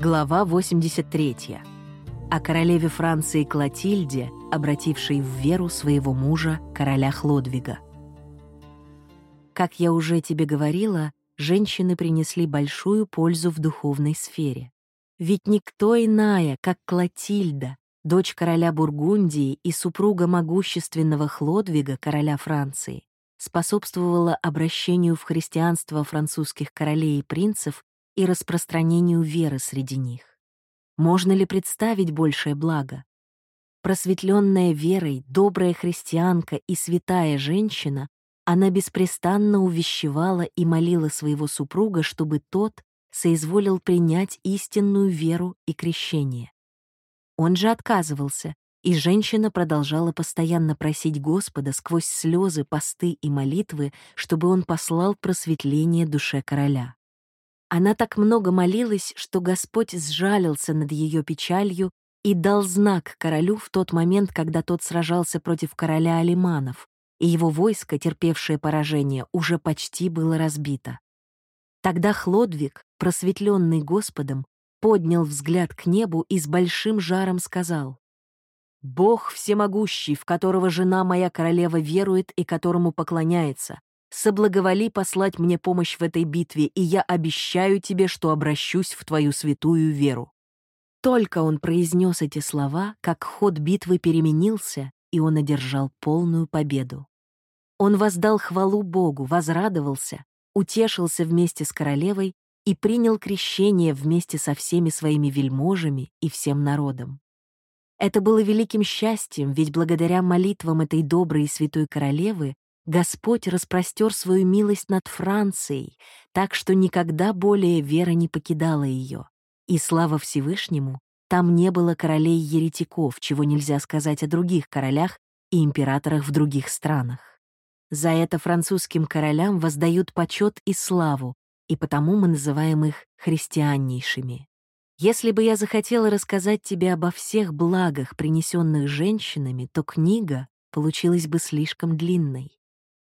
Глава 83. О королеве Франции Клотильде, обратившей в веру своего мужа, короля Хлодвига. Как я уже тебе говорила, женщины принесли большую пользу в духовной сфере. Ведь никто иная, как Клотильда, дочь короля Бургундии и супруга могущественного Хлодвига, короля Франции, способствовала обращению в христианство французских королей и принцев и распространению веры среди них. Можно ли представить большее благо? Просветленная верой, добрая христианка и святая женщина, она беспрестанно увещевала и молила своего супруга, чтобы тот соизволил принять истинную веру и крещение. Он же отказывался, и женщина продолжала постоянно просить Господа сквозь слезы, посты и молитвы, чтобы он послал просветление душе короля. Она так много молилась, что Господь сжалился над ее печалью и дал знак королю в тот момент, когда тот сражался против короля Алиманов, и его войско, терпевшее поражение, уже почти было разбито. Тогда Хлодвиг, просветленный Господом, поднял взгляд к небу и с большим жаром сказал, «Бог всемогущий, в которого жена моя королева верует и которому поклоняется, соблаговоли послать мне помощь в этой битве, и я обещаю тебе, что обращусь в твою святую веру». Только он произнес эти слова, как ход битвы переменился, и он одержал полную победу. Он воздал хвалу Богу, возрадовался, утешился вместе с королевой и принял крещение вместе со всеми своими вельможами и всем народом. Это было великим счастьем, ведь благодаря молитвам этой доброй и святой королевы Господь распростер свою милость над Францией, так что никогда более вера не покидала ее. И слава Всевышнему, там не было королей-еретиков, чего нельзя сказать о других королях и императорах в других странах. За это французским королям воздают почет и славу, и потому мы называем их христианнейшими. Если бы я захотела рассказать тебе обо всех благах, принесенных женщинами, то книга получилась бы слишком длинной.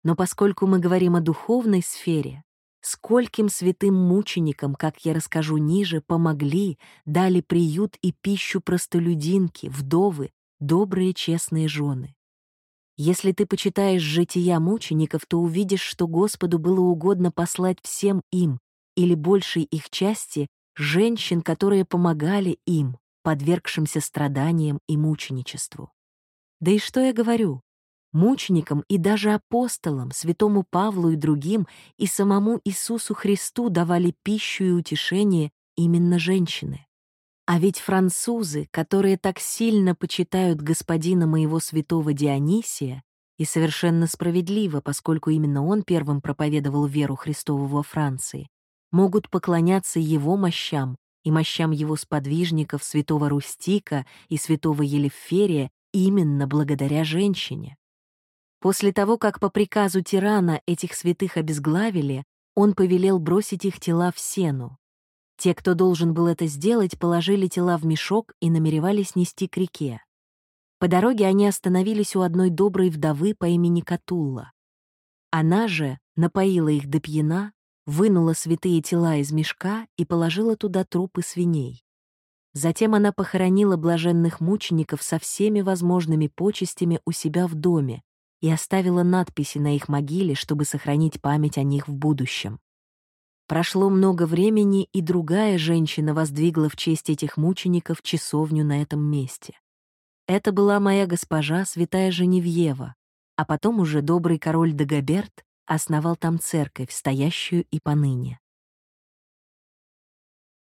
Но поскольку мы говорим о духовной сфере, скольким святым мученикам, как я расскажу ниже, помогли, дали приют и пищу простолюдинки, вдовы, добрые честные жены. Если ты почитаешь жития мучеников, то увидишь, что Господу было угодно послать всем им или большей их части женщин, которые помогали им, подвергшимся страданиям и мученичеству. Да и что я говорю? Мученикам и даже апостолам, святому Павлу и другим, и самому Иисусу Христу давали пищу и утешение именно женщины. А ведь французы, которые так сильно почитают господина моего святого Дионисия, и совершенно справедливо, поскольку именно он первым проповедовал веру Христову во Франции, могут поклоняться его мощам и мощам его сподвижников святого Рустика и святого Елеферия именно благодаря женщине. После того, как по приказу тирана этих святых обезглавили, он повелел бросить их тела в сену, те, кто должен был это сделать, положили тела в мешок и намеревались нести к реке. По дороге они остановились у одной доброй вдовы по имени Катулла. Она же напоила их до пьяна, вынула святые тела из мешка и положила туда трупы свиней. Затем она похоронила блаженных мучеников со всеми возможными почестями у себя в доме и оставила надписи на их могиле, чтобы сохранить память о них в будущем. Прошло много времени, и другая женщина воздвигла в честь этих мучеников часовню на этом месте. Это была моя госпожа, святая Женевьева, а потом уже добрый король Дагоберт основал там церковь, стоящую и поныне.